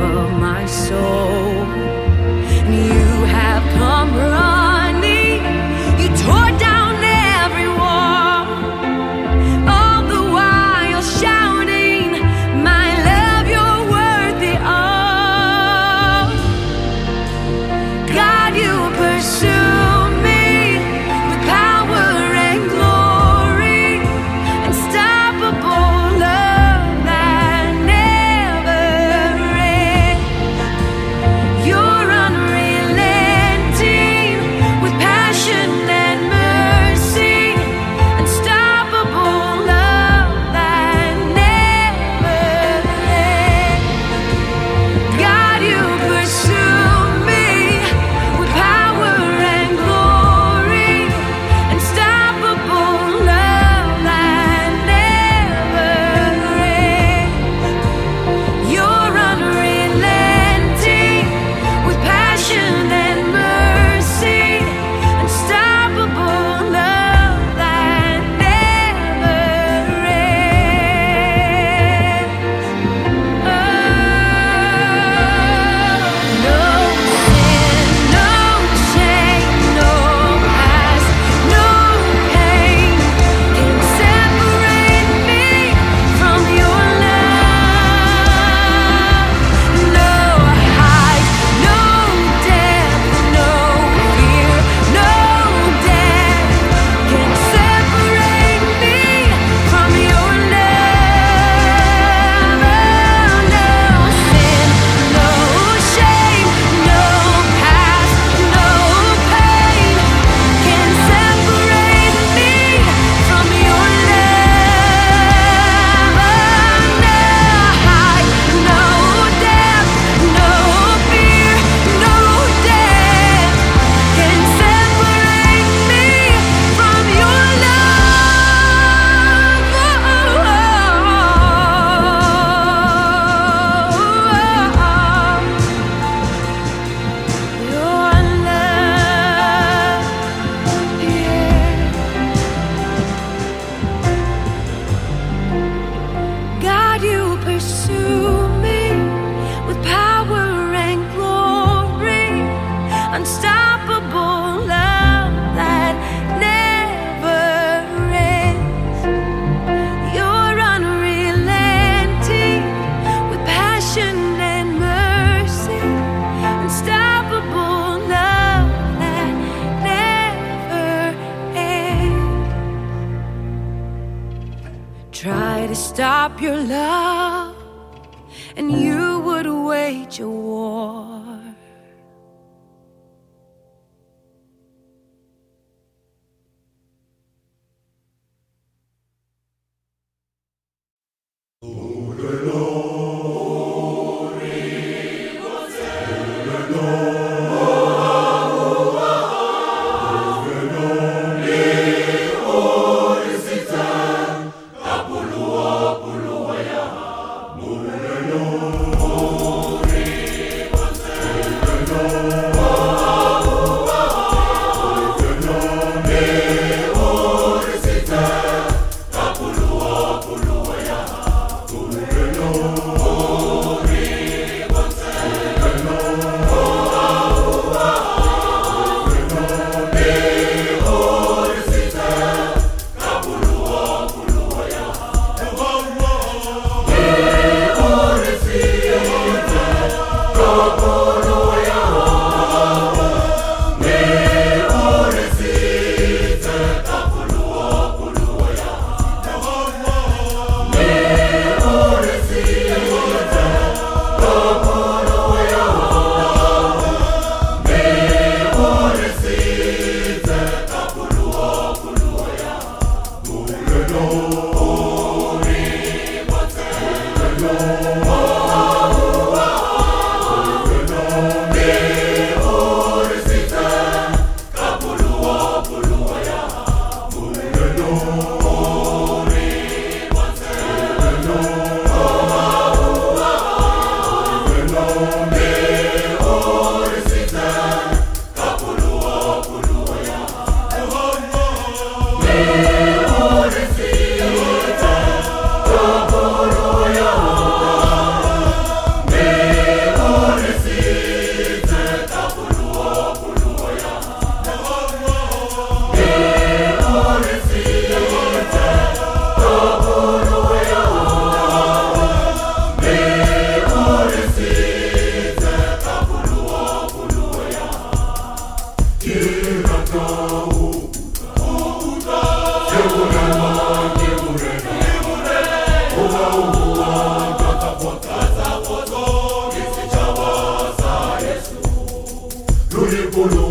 my soul. Kapulu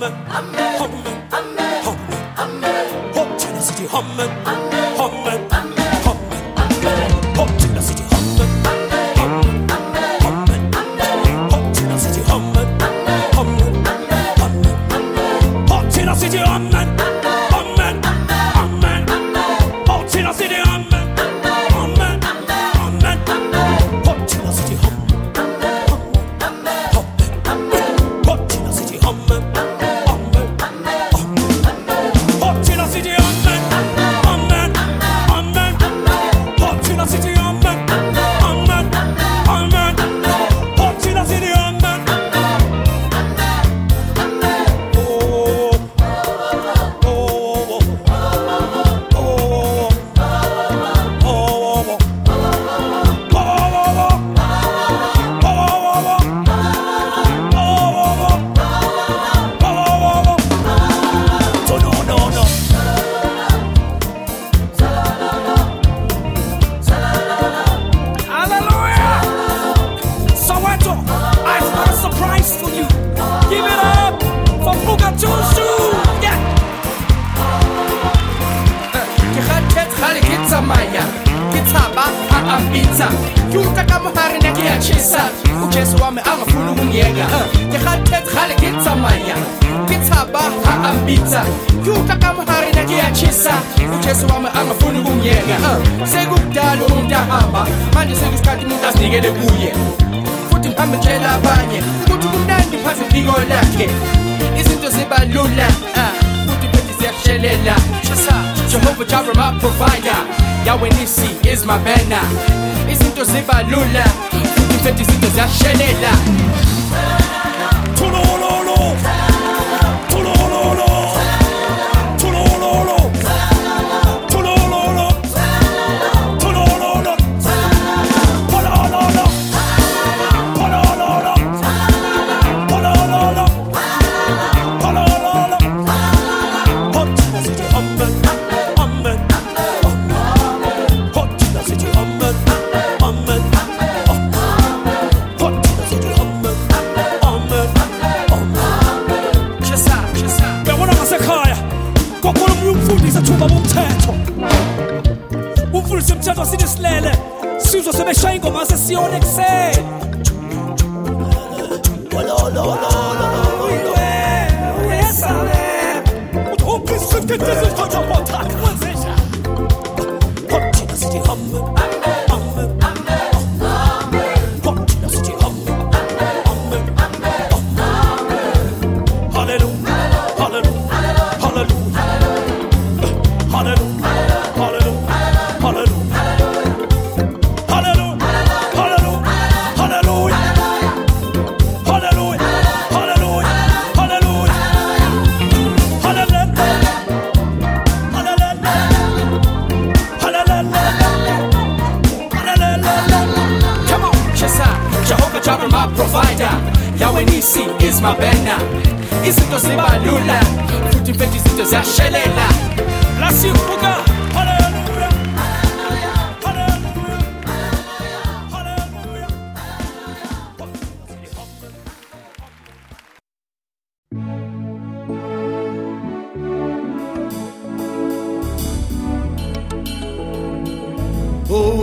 City humming, humming, humming, humming. Hot City humming, humming, futhi Jehovah Jireh my provider. Yahweh Nisi is my banner. Izinto ziba lula futhi futhi izinto ziyashelela This is for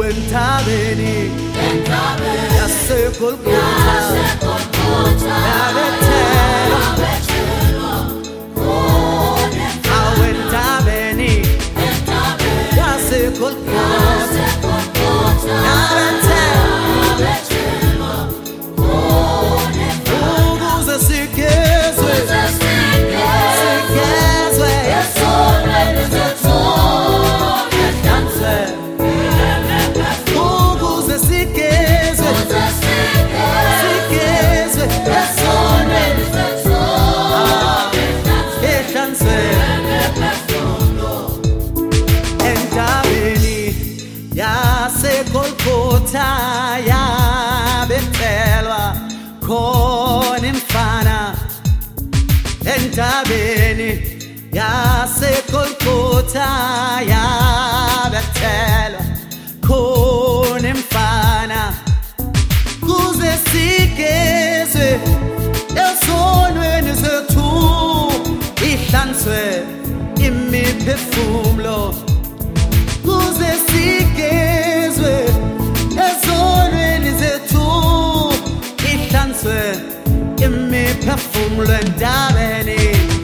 entabeni yasekolgota yabethelwa awentabeni yasekolgota yabethelwa entabeni yasekolkotha yabethelwa khona emfana kuze sigezwe esonweni zethu ihlanzwe imiphefumulo. un lentabene,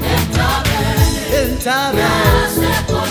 lentabene, lentabene.